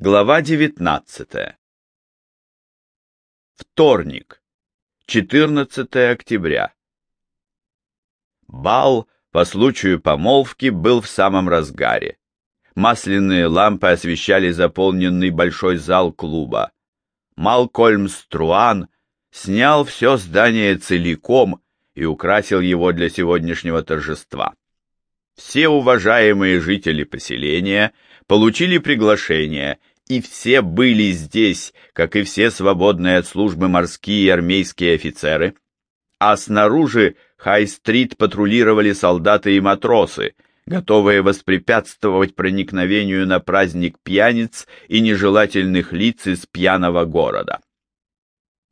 Глава 19. Вторник, 14 октября. Бал по случаю помолвки был в самом разгаре. Масляные лампы освещали заполненный большой зал клуба. Малкольм Струан снял все здание целиком и украсил его для сегодняшнего торжества. Все уважаемые жители поселения получили приглашение и все были здесь, как и все свободные от службы морские и армейские офицеры, а снаружи Хай-стрит патрулировали солдаты и матросы, готовые воспрепятствовать проникновению на праздник пьяниц и нежелательных лиц из пьяного города.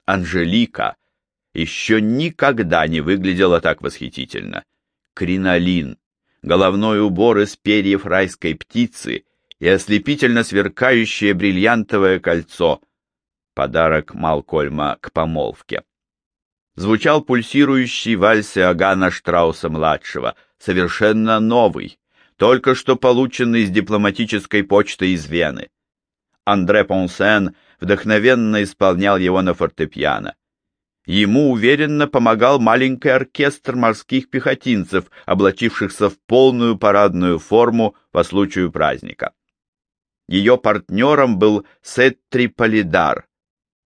Анжелика еще никогда не выглядела так восхитительно. Кринолин, головной убор из перьев райской птицы — и ослепительно сверкающее бриллиантовое кольцо, подарок Малкольма к помолвке. Звучал пульсирующий вальс Иоганна Штрауса-младшего, совершенно новый, только что полученный с дипломатической почты из Вены. Андре Понсен вдохновенно исполнял его на фортепиано. Ему уверенно помогал маленький оркестр морских пехотинцев, облачившихся в полную парадную форму по случаю праздника. Ее партнером был Сеттри Полидар.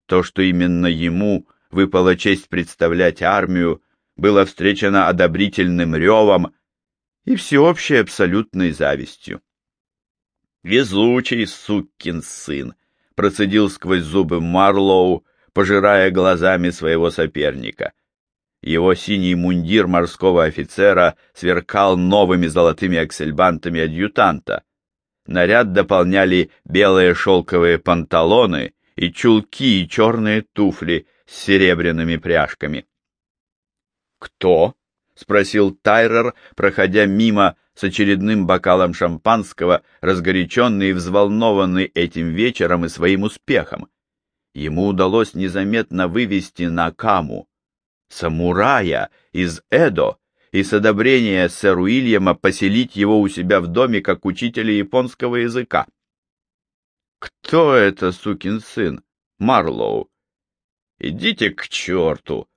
То, что именно ему выпала честь представлять армию, было встречено одобрительным ревом и всеобщей абсолютной завистью. «Везучий сукин сын!» — процедил сквозь зубы Марлоу, пожирая глазами своего соперника. Его синий мундир морского офицера сверкал новыми золотыми аксельбантами адъютанта, Наряд дополняли белые шелковые панталоны и чулки и черные туфли с серебряными пряжками. «Кто?» — спросил Тайрер, проходя мимо с очередным бокалом шампанского, разгоряченный и взволнованный этим вечером и своим успехом. Ему удалось незаметно вывести на Каму самурая из Эдо, и с одобрения сэра Уильяма поселить его у себя в доме как учителя японского языка. «Кто это, сукин сын? Марлоу?» «Идите к черту!»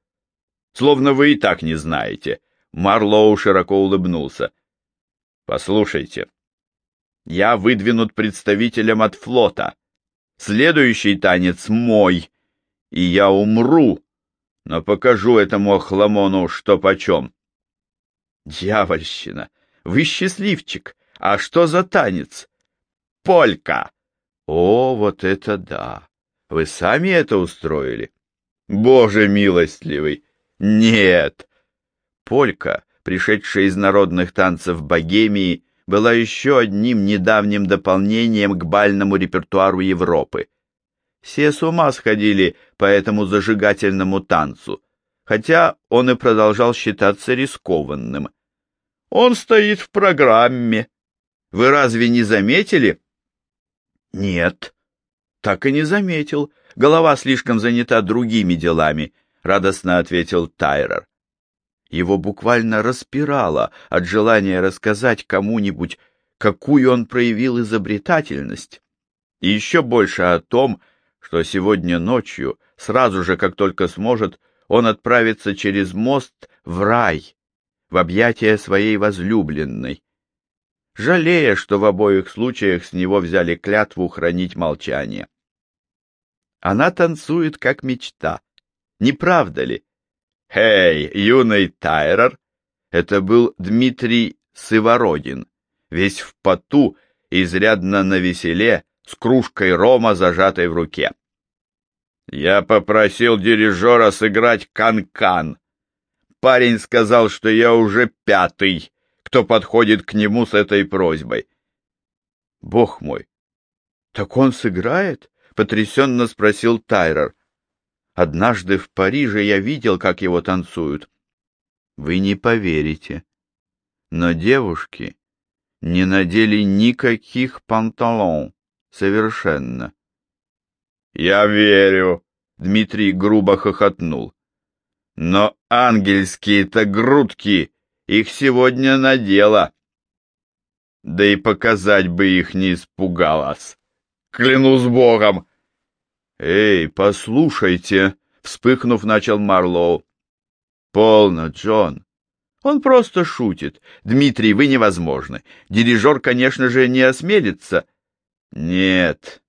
«Словно вы и так не знаете». Марлоу широко улыбнулся. «Послушайте, я выдвинут представителем от флота. Следующий танец мой, и я умру, но покажу этому охламону, что почем. Дьявольщина! Вы счастливчик! А что за танец? Полька! О, вот это да! Вы сами это устроили? Боже милостливый! Нет! Полька, пришедшая из народных танцев Богемии, была еще одним недавним дополнением к бальному репертуару Европы. Все с ума сходили по этому зажигательному танцу, хотя он и продолжал считаться рискованным. Он стоит в программе. Вы разве не заметили? Нет, так и не заметил. Голова слишком занята другими делами, радостно ответил Тайрер. Его буквально распирало от желания рассказать кому-нибудь, какую он проявил изобретательность, и еще больше о том, что сегодня ночью, сразу же, как только сможет, он отправится через мост в рай, в объятия своей возлюбленной, жалея, что в обоих случаях с него взяли клятву хранить молчание. Она танцует, как мечта. Не правда ли? «Эй, юный Тайрер!» Это был Дмитрий Сывородин, весь в поту, изрядно навеселе, с кружкой рома, зажатой в руке. Я попросил дирижера сыграть канкан. -кан. Парень сказал, что я уже пятый, кто подходит к нему с этой просьбой. Бог мой! Так он сыграет? Потрясенно спросил Тайрер. Однажды в Париже я видел, как его танцуют. Вы не поверите. Но девушки не надели никаких панталон. Совершенно. «Я верю», — Дмитрий грубо хохотнул. «Но ангельские-то грудки, их сегодня надела. Да и показать бы их не испугалась». клянусь богом!» «Эй, послушайте!» — вспыхнув, начал Марлоу. «Полно, Джон. Он просто шутит. Дмитрий, вы невозможны. Дирижер, конечно же, не осмелится». «Нет,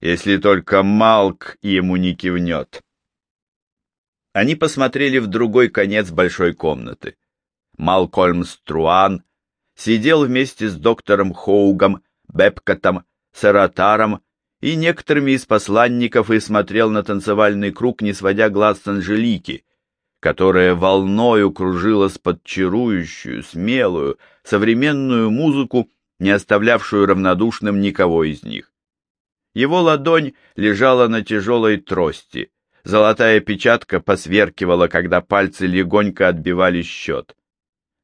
если только Малк ему не кивнет». Они посмотрели в другой конец большой комнаты. Малкольм Струан сидел вместе с доктором Хоугом, Бепкотом, Саратаром и некоторыми из посланников и смотрел на танцевальный круг, не сводя глаз с Анжелики, которая волною кружилась под чарующую, смелую, современную музыку, не оставлявшую равнодушным никого из них. Его ладонь лежала на тяжелой трости, золотая печатка посверкивала, когда пальцы легонько отбивали счет.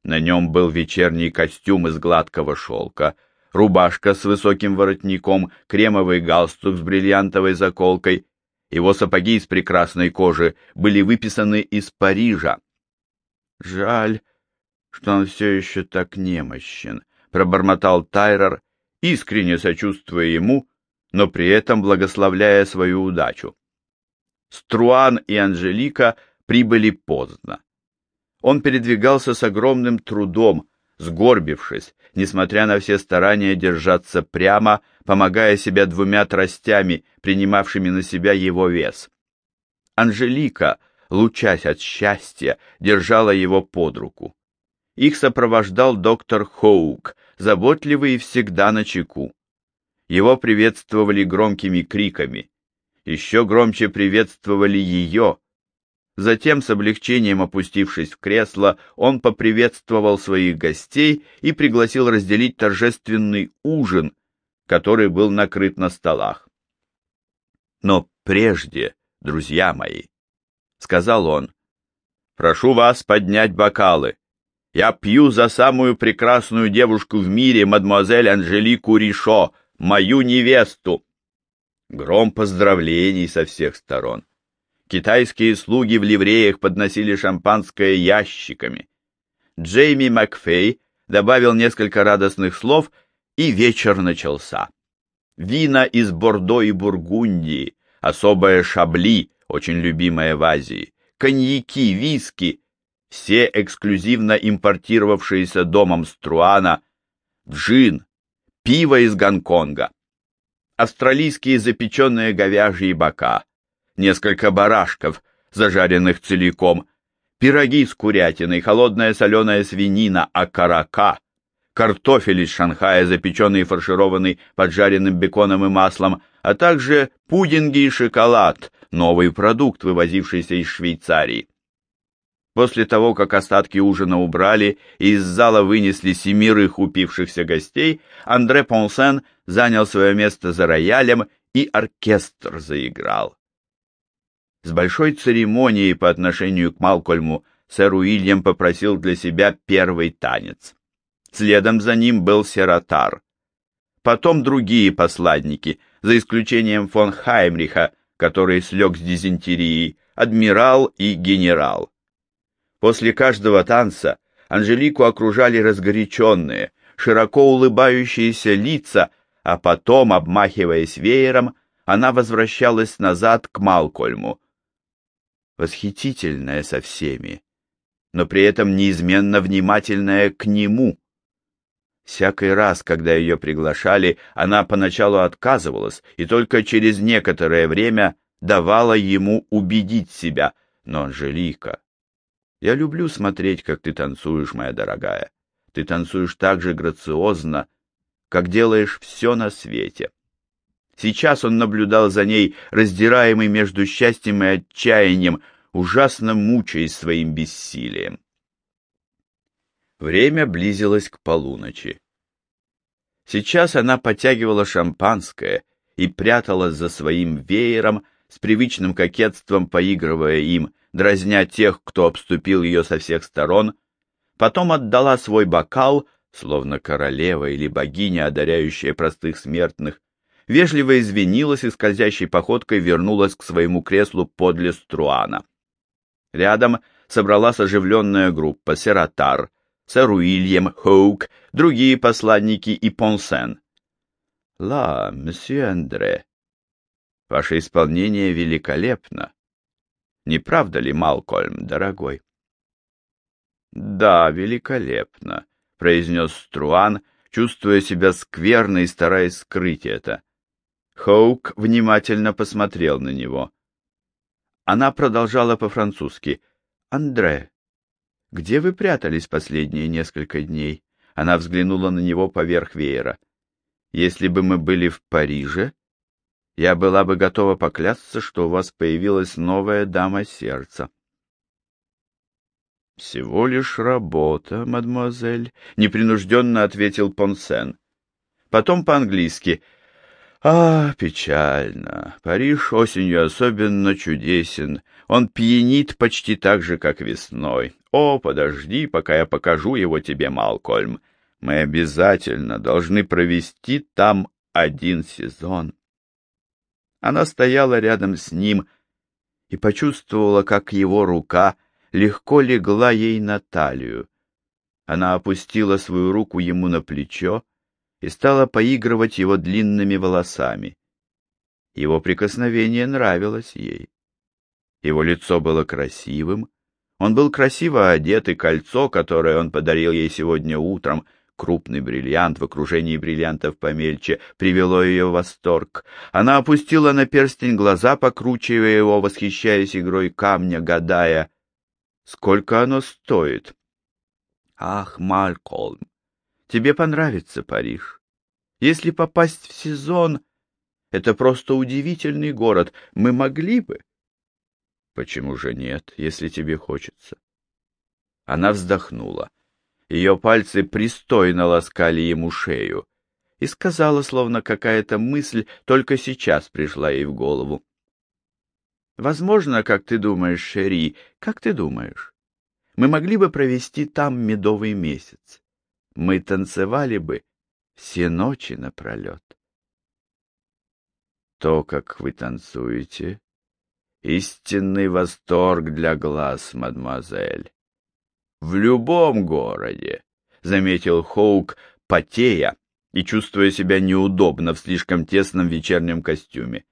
На нем был вечерний костюм из гладкого шелка, рубашка с высоким воротником, кремовый галстук с бриллиантовой заколкой. Его сапоги из прекрасной кожи были выписаны из Парижа. «Жаль, что он все еще так немощен», — пробормотал Тайрер, искренне сочувствуя ему, но при этом благословляя свою удачу. Струан и Анжелика прибыли поздно. Он передвигался с огромным трудом, сгорбившись, несмотря на все старания держаться прямо, помогая себя двумя тростями, принимавшими на себя его вес. Анжелика, лучась от счастья, держала его под руку. Их сопровождал доктор Хоук, заботливый и всегда на чеку. Его приветствовали громкими криками. Еще громче приветствовали ее, Затем, с облегчением опустившись в кресло, он поприветствовал своих гостей и пригласил разделить торжественный ужин, который был накрыт на столах. Но прежде, друзья мои, — сказал он, — прошу вас поднять бокалы. Я пью за самую прекрасную девушку в мире, мадемуазель Анжелику Ришо, мою невесту. Гром поздравлений со всех сторон. Китайские слуги в ливреях подносили шампанское ящиками. Джейми Макфей добавил несколько радостных слов, и вечер начался. Вина из Бордо и Бургундии, особое шабли, очень любимое в Азии, коньяки, виски, все эксклюзивно импортировавшиеся домом Струана, джин, пиво из Гонконга, австралийские запеченные говяжьи бока, несколько барашков, зажаренных целиком, пироги с курятиной, холодная соленая свинина, окорока, картофель из Шанхая, запеченный и фаршированный поджаренным беконом и маслом, а также пудинги и шоколад, новый продукт, вывозившийся из Швейцарии. После того, как остатки ужина убрали и из зала вынесли семерых упившихся гостей, Андре Понсен занял свое место за роялем, и оркестр заиграл. С большой церемонией по отношению к Малкольму сэр Уильям попросил для себя первый танец. Следом за ним был Сератар. Потом другие посладники, за исключением фон Хаймриха, который слег с дизентерией, адмирал и генерал. После каждого танца Анжелику окружали разгоряченные, широко улыбающиеся лица, а потом, обмахиваясь веером, она возвращалась назад к Малкольму, восхитительная со всеми, но при этом неизменно внимательная к нему. Всякий раз, когда ее приглашали, она поначалу отказывалась и только через некоторое время давала ему убедить себя. Но, Анжелика, я люблю смотреть, как ты танцуешь, моя дорогая. Ты танцуешь так же грациозно, как делаешь все на свете. Сейчас он наблюдал за ней, раздираемый между счастьем и отчаянием, ужасно мучаясь своим бессилием. Время близилось к полуночи. Сейчас она потягивала шампанское и пряталась за своим веером, с привычным кокетством поигрывая им, дразня тех, кто обступил ее со всех сторон, потом отдала свой бокал, словно королева или богиня, одаряющая простых смертных, вежливо извинилась и скользящей походкой вернулась к своему креслу подле Струана. Рядом собралась оживленная группа Сератар, сэр Уильям, Хоук, другие посланники и Понсен. «Ла, месье Андре, ваше исполнение великолепно. Не правда ли, Малкольм, дорогой?» «Да, великолепно», — произнес Струан, чувствуя себя скверно и стараясь скрыть это. Хоук внимательно посмотрел на него. Она продолжала по-французски. «Андре, где вы прятались последние несколько дней?» Она взглянула на него поверх веера. «Если бы мы были в Париже, я была бы готова поклясться, что у вас появилась новая дама сердца». «Всего лишь работа, мадемуазель», — непринужденно ответил Понсен. Потом по-английски. «А, печально. Париж осенью особенно чудесен. Он пьянит почти так же, как весной. О, подожди, пока я покажу его тебе, Малкольм. Мы обязательно должны провести там один сезон». Она стояла рядом с ним и почувствовала, как его рука — легко легла ей на талию. Она опустила свою руку ему на плечо и стала поигрывать его длинными волосами. Его прикосновение нравилось ей. Его лицо было красивым, он был красиво одет, и кольцо, которое он подарил ей сегодня утром, крупный бриллиант в окружении бриллиантов помельче, привело ее в восторг. Она опустила на перстень глаза, покручивая его, восхищаясь игрой камня, гадая, Сколько оно стоит? Ах, Малькольм, тебе понравится Париж. Если попасть в сезон, это просто удивительный город. Мы могли бы. Почему же нет, если тебе хочется? Она вздохнула. Ее пальцы пристойно ласкали ему шею и сказала, словно какая-то мысль только сейчас пришла ей в голову. Возможно, как ты думаешь, Шери, как ты думаешь? Мы могли бы провести там медовый месяц. Мы танцевали бы все ночи напролет. То, как вы танцуете, истинный восторг для глаз, мадемуазель. В любом городе, — заметил Хоук, потея и чувствуя себя неудобно в слишком тесном вечернем костюме.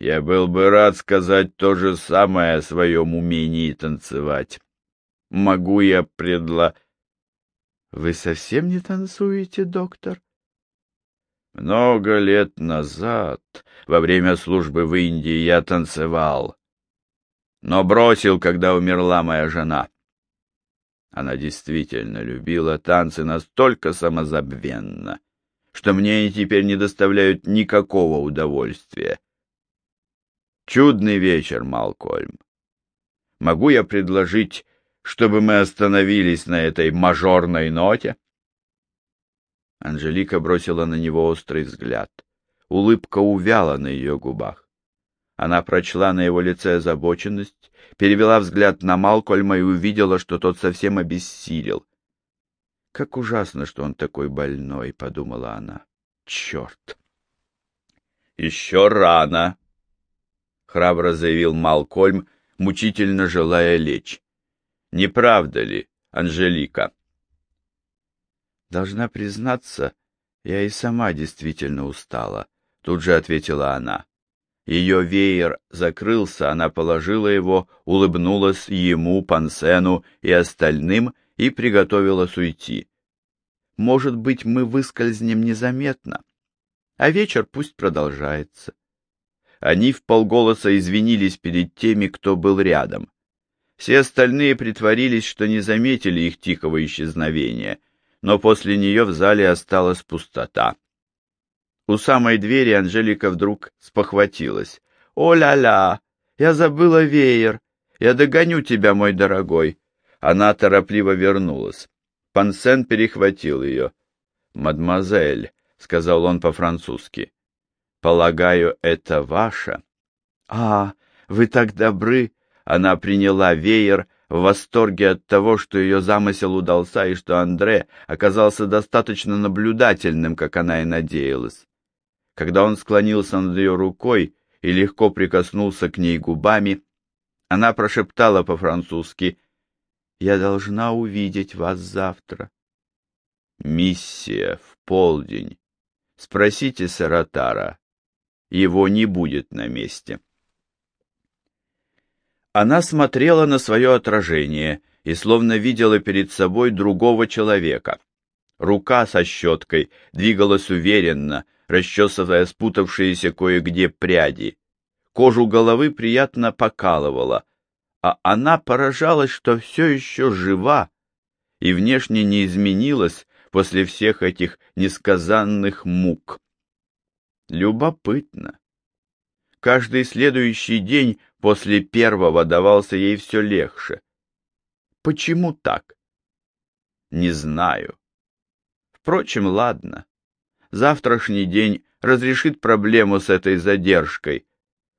Я был бы рад сказать то же самое о своем умении танцевать. Могу я предла... Вы совсем не танцуете, доктор? Много лет назад, во время службы в Индии, я танцевал, но бросил, когда умерла моя жена. Она действительно любила танцы настолько самозабвенно, что мне они теперь не доставляют никакого удовольствия. Чудный вечер, Малкольм. Могу я предложить, чтобы мы остановились на этой мажорной ноте? Анжелика бросила на него острый взгляд. Улыбка увяла на ее губах. Она прочла на его лице озабоченность, перевела взгляд на Малкольма и увидела, что тот совсем обессилел. «Как ужасно, что он такой больной», — подумала она. «Черт!» «Еще рано!» храбро заявил Малкольм, мучительно желая лечь. Не правда ли, Анжелика? Должна признаться, я и сама действительно устала, тут же ответила она. Ее веер закрылся, она положила его, улыбнулась ему, Пансену и остальным и приготовилась уйти. Может быть, мы выскользнем незаметно, а вечер пусть продолжается. Они в полголоса извинились перед теми, кто был рядом. Все остальные притворились, что не заметили их тихого исчезновения, но после нее в зале осталась пустота. У самой двери Анжелика вдруг спохватилась. «О-ля-ля! Я забыла веер! Я догоню тебя, мой дорогой!» Она торопливо вернулась. Пансен перехватил ее. «Мадемуазель», — сказал он по-французски, Полагаю, это ваша? А, вы так добры. Она приняла веер в восторге от того, что ее замысел удался и что Андре оказался достаточно наблюдательным, как она и надеялась. Когда он склонился над ее рукой и легко прикоснулся к ней губами, она прошептала по-французски «Я должна увидеть вас завтра». «Миссия в полдень», Спросите Саратара. Его не будет на месте. Она смотрела на свое отражение и словно видела перед собой другого человека. Рука со щеткой двигалась уверенно, расчесывая спутавшиеся кое-где пряди. Кожу головы приятно покалывала, а она поражалась, что все еще жива и внешне не изменилась после всех этих несказанных мук. Любопытно. Каждый следующий день после первого давался ей все легче. Почему так? Не знаю. Впрочем, ладно. Завтрашний день разрешит проблему с этой задержкой,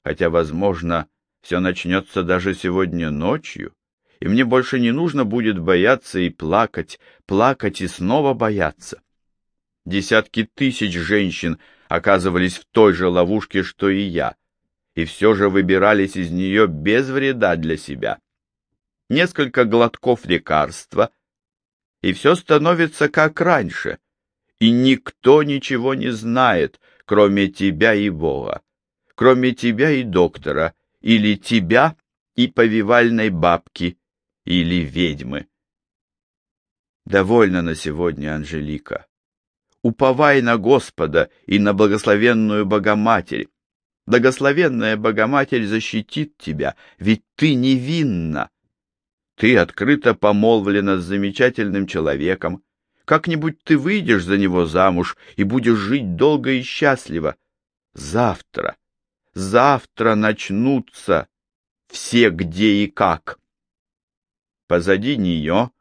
хотя, возможно, все начнется даже сегодня ночью, и мне больше не нужно будет бояться и плакать, плакать и снова бояться. Десятки тысяч женщин оказывались в той же ловушке, что и я, и все же выбирались из нее без вреда для себя. Несколько глотков лекарства, и все становится как раньше, и никто ничего не знает, кроме тебя и Бога, кроме тебя и доктора, или тебя и повивальной бабки, или ведьмы. Довольно на сегодня, Анжелика. Уповай на Господа и на благословенную Богоматерь. Благословенная Богоматерь защитит тебя, ведь ты невинна. Ты открыто помолвлена с замечательным человеком. Как-нибудь ты выйдешь за него замуж и будешь жить долго и счастливо. Завтра завтра начнутся все где и как. Позади нее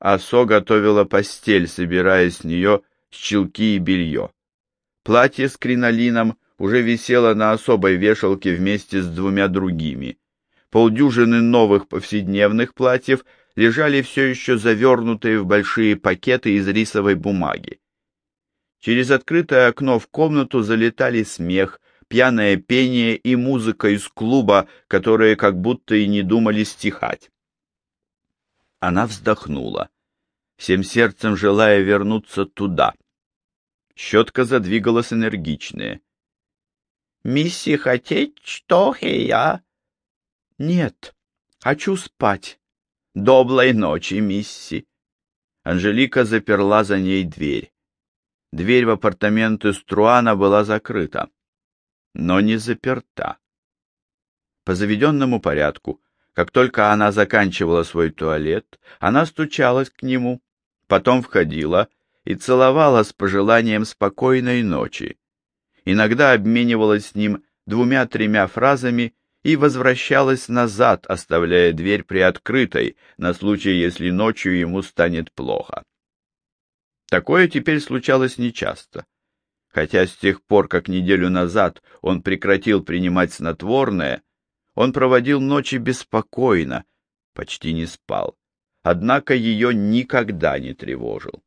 Асо готовила постель, собирая с нее щелки и белье. Платье с кринолином уже висело на особой вешалке вместе с двумя другими. Полдюжины новых повседневных платьев лежали все еще завернутые в большие пакеты из рисовой бумаги. Через открытое окно в комнату залетали смех, пьяное пение и музыка из клуба, которые как будто и не думали стихать. Она вздохнула, всем сердцем желая вернуться туда. Щетка задвигалась энергичнее. «Мисси, хотеть что, я?» «Нет, хочу спать. Доблой ночи, мисси». Анжелика заперла за ней дверь. Дверь в апартаменты Струана была закрыта но не заперта. По заведенному порядку, как только она заканчивала свой туалет, она стучалась к нему, потом входила и целовала с пожеланием спокойной ночи. Иногда обменивалась с ним двумя-тремя фразами и возвращалась назад, оставляя дверь приоткрытой на случай, если ночью ему станет плохо. Такое теперь случалось нечасто хотя с тех пор, как неделю назад он прекратил принимать снотворное, он проводил ночи беспокойно, почти не спал, однако ее никогда не тревожил.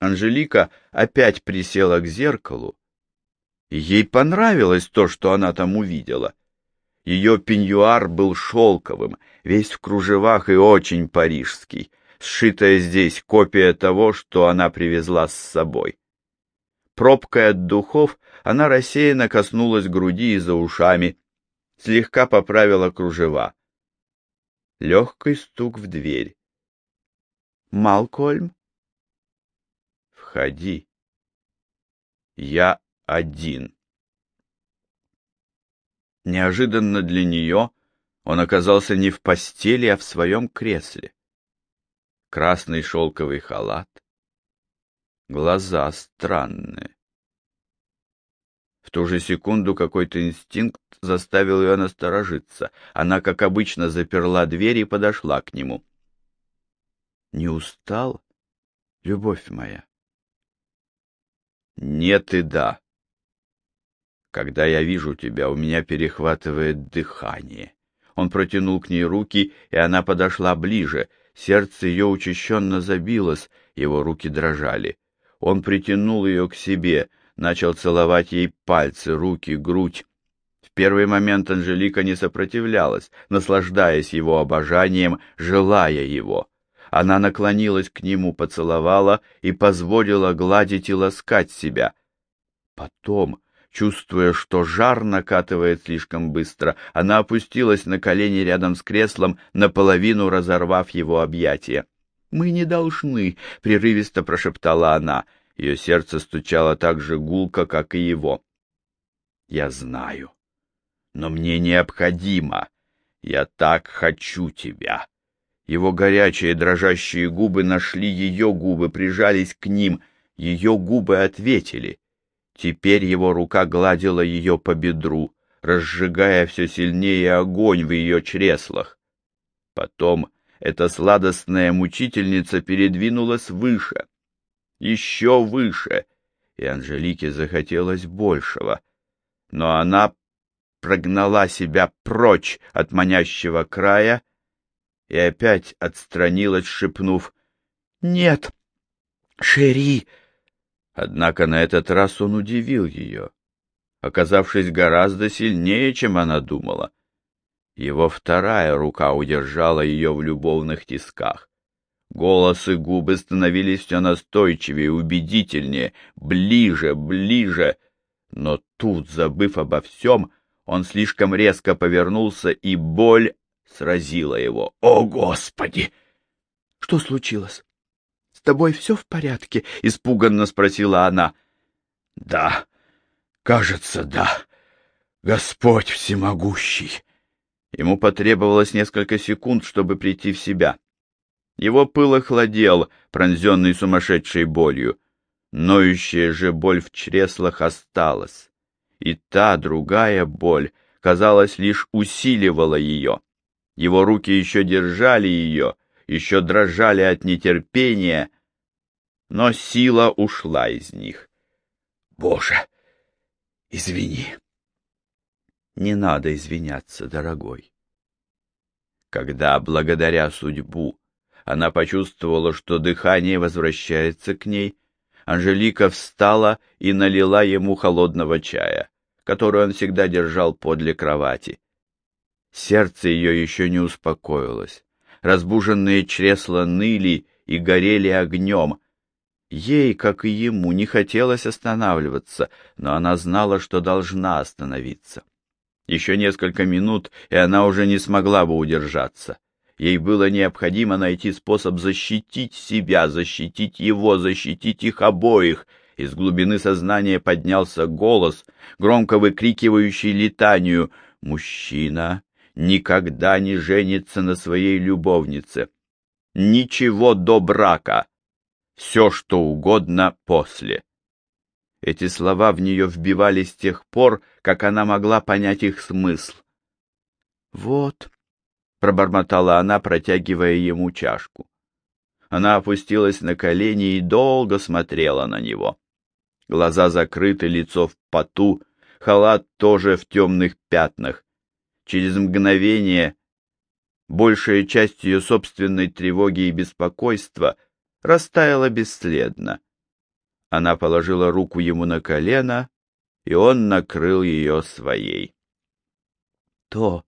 Анжелика опять присела к зеркалу, ей понравилось то, что она там увидела. Ее пеньюар был шелковым, весь в кружевах и очень парижский, сшитая здесь копия того, что она привезла с собой. Пробкой от духов она рассеянно коснулась груди и за ушами, слегка поправила кружева. Легкий стук в дверь. «Малкольм?» «Входи. Я один». Неожиданно для нее он оказался не в постели, а в своем кресле. Красный шелковый халат, Глаза странные. В ту же секунду какой-то инстинкт заставил ее насторожиться. Она, как обычно, заперла дверь и подошла к нему. «Не устал, любовь моя?» «Нет и да. Когда я вижу тебя, у меня перехватывает дыхание». Он протянул к ней руки, и она подошла ближе. Сердце ее учащенно забилось, его руки дрожали. Он притянул ее к себе, начал целовать ей пальцы, руки, грудь. В первый момент Анжелика не сопротивлялась, наслаждаясь его обожанием, желая его. Она наклонилась к нему, поцеловала и позволила гладить и ласкать себя. Потом, чувствуя, что жар накатывает слишком быстро, она опустилась на колени рядом с креслом, наполовину разорвав его объятия. «Мы не должны», — прерывисто прошептала она. Ее сердце стучало так же гулко, как и его. «Я знаю, но мне необходимо. Я так хочу тебя». Его горячие дрожащие губы нашли ее губы, прижались к ним, ее губы ответили. Теперь его рука гладила ее по бедру, разжигая все сильнее огонь в ее чреслах. Потом эта сладостная мучительница передвинулась выше, еще выше, и Анжелике захотелось большего. Но она прогнала себя прочь от манящего края и опять отстранилась, шепнув «Нет, Шери!» Однако на этот раз он удивил ее, оказавшись гораздо сильнее, чем она думала. Его вторая рука удержала ее в любовных тисках. Голос и губы становились все настойчивее, убедительнее, ближе, ближе. Но тут, забыв обо всем, он слишком резко повернулся, и боль сразила его. «О, Господи!» «Что случилось? Тобой все в порядке?» — испуганно спросила она. «Да, кажется, да. Господь всемогущий!» Ему потребовалось несколько секунд, чтобы прийти в себя. Его пыл охладел, пронзенный сумасшедшей болью. Ноющая же боль в чреслах осталась. И та, другая боль, казалось, лишь усиливала ее. Его руки еще держали ее, еще дрожали от нетерпения, но сила ушла из них. «Боже, извини!» Не надо извиняться, дорогой. Когда, благодаря судьбу, она почувствовала, что дыхание возвращается к ней, Анжелика встала и налила ему холодного чая, который он всегда держал подле кровати. Сердце ее еще не успокоилось. Разбуженные чресла ныли и горели огнем. Ей, как и ему, не хотелось останавливаться, но она знала, что должна остановиться. Еще несколько минут, и она уже не смогла бы удержаться. Ей было необходимо найти способ защитить себя, защитить его, защитить их обоих. Из глубины сознания поднялся голос, громко выкрикивающий летанию «Мужчина никогда не женится на своей любовнице. Ничего до брака. Все, что угодно после». Эти слова в нее вбивались с тех пор, как она могла понять их смысл. «Вот», — пробормотала она, протягивая ему чашку. Она опустилась на колени и долго смотрела на него. Глаза закрыты, лицо в поту, халат тоже в темных пятнах. Через мгновение большая часть ее собственной тревоги и беспокойства растаяла бесследно. Она положила руку ему на колено, и он накрыл ее своей. То,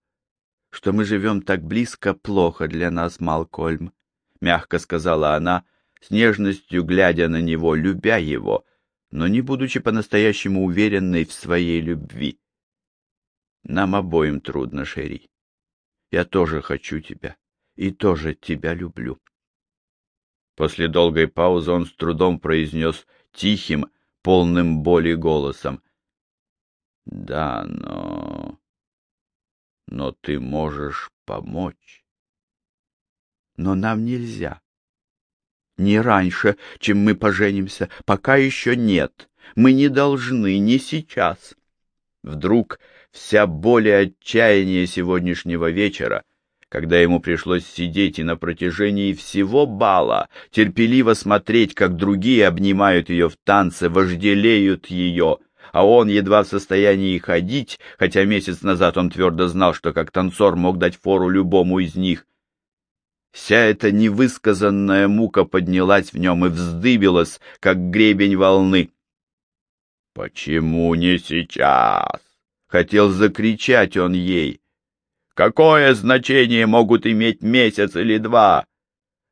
что мы живем так близко, плохо для нас, Малкольм, — мягко сказала она, с нежностью глядя на него, любя его, но не будучи по-настоящему уверенной в своей любви. Нам обоим трудно, Шерри. Я тоже хочу тебя и тоже тебя люблю. После долгой паузы он с трудом произнес тихим, полным боли голосом. Да, но... Но ты можешь помочь. Но нам нельзя. Не раньше, чем мы поженимся, пока еще нет. Мы не должны, не сейчас. Вдруг вся боль и отчаяние сегодняшнего вечера когда ему пришлось сидеть и на протяжении всего бала терпеливо смотреть, как другие обнимают ее в танце, вожделеют ее, а он едва в состоянии ходить, хотя месяц назад он твердо знал, что как танцор мог дать фору любому из них. Вся эта невысказанная мука поднялась в нем и вздыбилась, как гребень волны. «Почему не сейчас?» — хотел закричать он ей. Какое значение могут иметь месяц или два?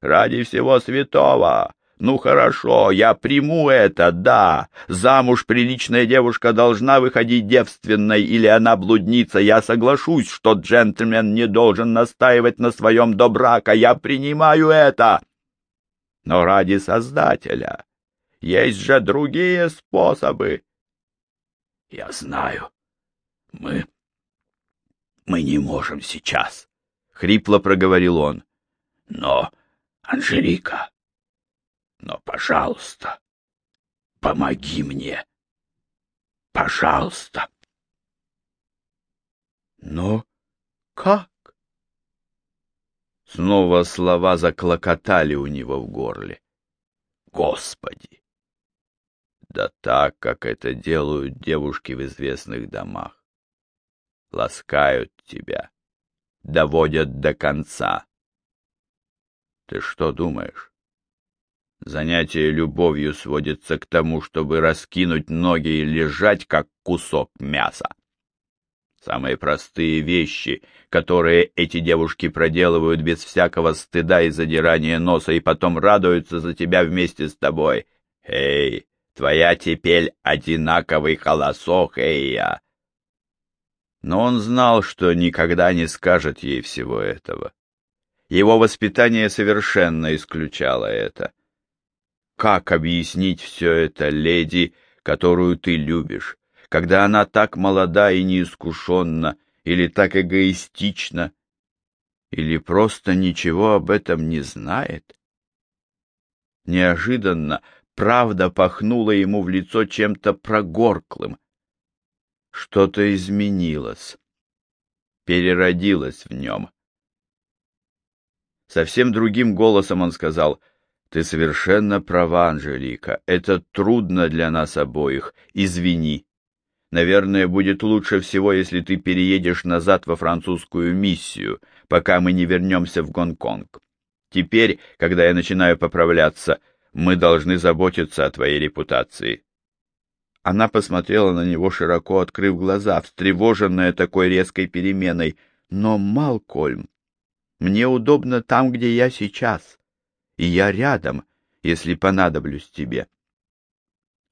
Ради всего святого, Ну хорошо, я приму это, да. Замуж приличная девушка должна выходить девственной, или она блудница. Я соглашусь, что джентльмен не должен настаивать на своем до брака. Я принимаю это. Но ради Создателя есть же другие способы. Я знаю. Мы... Мы не можем сейчас, — хрипло проговорил он. Но, Анжелика... Но, пожалуйста, помоги мне. Пожалуйста. Но как? Снова слова заклокотали у него в горле. Господи! Да так, как это делают девушки в известных домах. Ласкают тебя, доводят до конца. Ты что думаешь? Занятие любовью сводится к тому, чтобы раскинуть ноги и лежать, как кусок мяса. Самые простые вещи, которые эти девушки проделывают без всякого стыда и задирания носа, и потом радуются за тебя вместе с тобой. Эй, твоя теперь одинаковый холосок, эй я. Но он знал, что никогда не скажет ей всего этого. Его воспитание совершенно исключало это. Как объяснить все это леди, которую ты любишь, когда она так молода и неискушенна, или так эгоистична, или просто ничего об этом не знает? Неожиданно правда пахнула ему в лицо чем-то прогорклым. Что-то изменилось, переродилось в нем. Совсем другим голосом он сказал — ты совершенно права, Анжелика. Это трудно для нас обоих. Извини. Наверное, будет лучше всего, если ты переедешь назад во французскую миссию, пока мы не вернемся в Гонконг. Теперь, когда я начинаю поправляться, мы должны заботиться о твоей репутации. Она посмотрела на него, широко открыв глаза, встревоженная такой резкой переменой. Но, Малкольм, мне удобно там, где я сейчас и я рядом, если понадоблюсь тебе.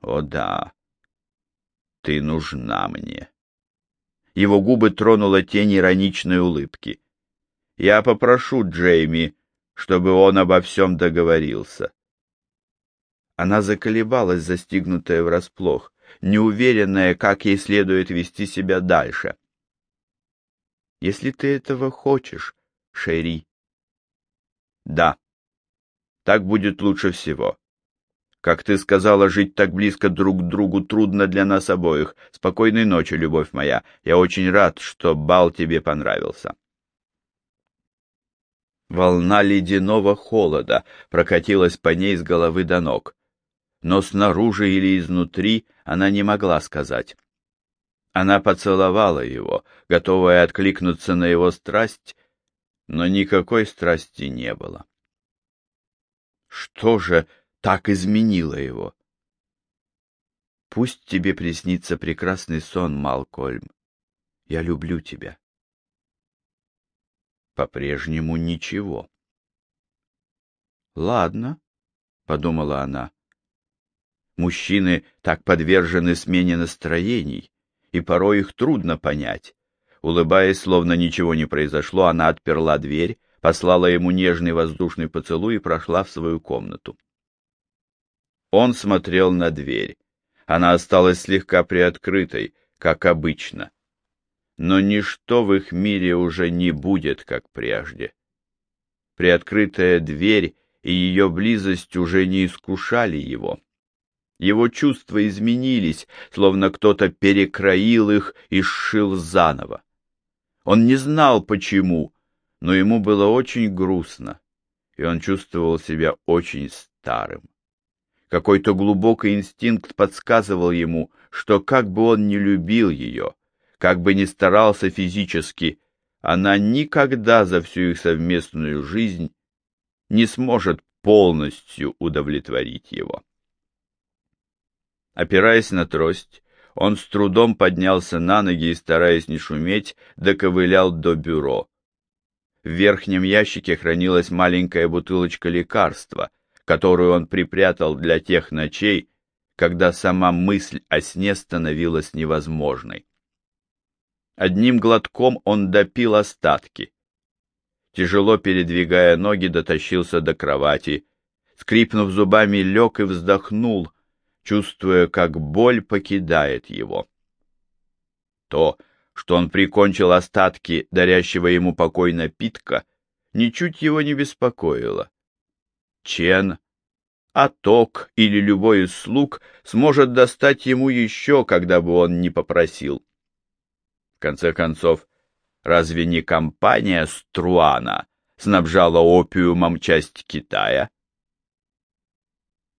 О да, ты нужна мне. Его губы тронула тень ироничной улыбки. Я попрошу Джейми, чтобы он обо всем договорился. Она заколебалась, застигнутая врасплох, неуверенная, как ей следует вести себя дальше. «Если ты этого хочешь, Шерри». «Да», так будет лучше всего. Как ты сказала, жить так близко друг к другу трудно для нас обоих. Спокойной ночи, любовь моя. Я очень рад, что бал тебе понравился. Волна ледяного холода прокатилась по ней с головы до ног. Но снаружи или изнутри она не могла сказать. Она поцеловала его, готовая откликнуться на его страсть, но никакой страсти не было. Что же так изменило его? Пусть тебе приснится прекрасный сон, Малкольм. Я люблю тебя. По-прежнему ничего. Ладно, — подумала она. Мужчины так подвержены смене настроений, и порой их трудно понять. Улыбаясь, словно ничего не произошло, она отперла дверь, послала ему нежный воздушный поцелуй и прошла в свою комнату. Он смотрел на дверь. Она осталась слегка приоткрытой, как обычно. Но ничто в их мире уже не будет, как прежде. Приоткрытая дверь и ее близость уже не искушали его. Его чувства изменились, словно кто-то перекроил их и сшил заново. Он не знал, почему, но ему было очень грустно, и он чувствовал себя очень старым. Какой-то глубокий инстинкт подсказывал ему, что как бы он ни любил ее, как бы ни старался физически, она никогда за всю их совместную жизнь не сможет полностью удовлетворить его. Опираясь на трость, он с трудом поднялся на ноги и, стараясь не шуметь, доковылял до бюро. В верхнем ящике хранилась маленькая бутылочка лекарства, которую он припрятал для тех ночей, когда сама мысль о сне становилась невозможной. Одним глотком он допил остатки. Тяжело передвигая ноги, дотащился до кровати, скрипнув зубами, лег и вздохнул, чувствуя, как боль покидает его. То, что он прикончил остатки дарящего ему покой напитка, ничуть его не беспокоило. Чен, Аток или любой из слуг сможет достать ему еще, когда бы он не попросил. В конце концов, разве не компания Струана снабжала опиумом часть Китая?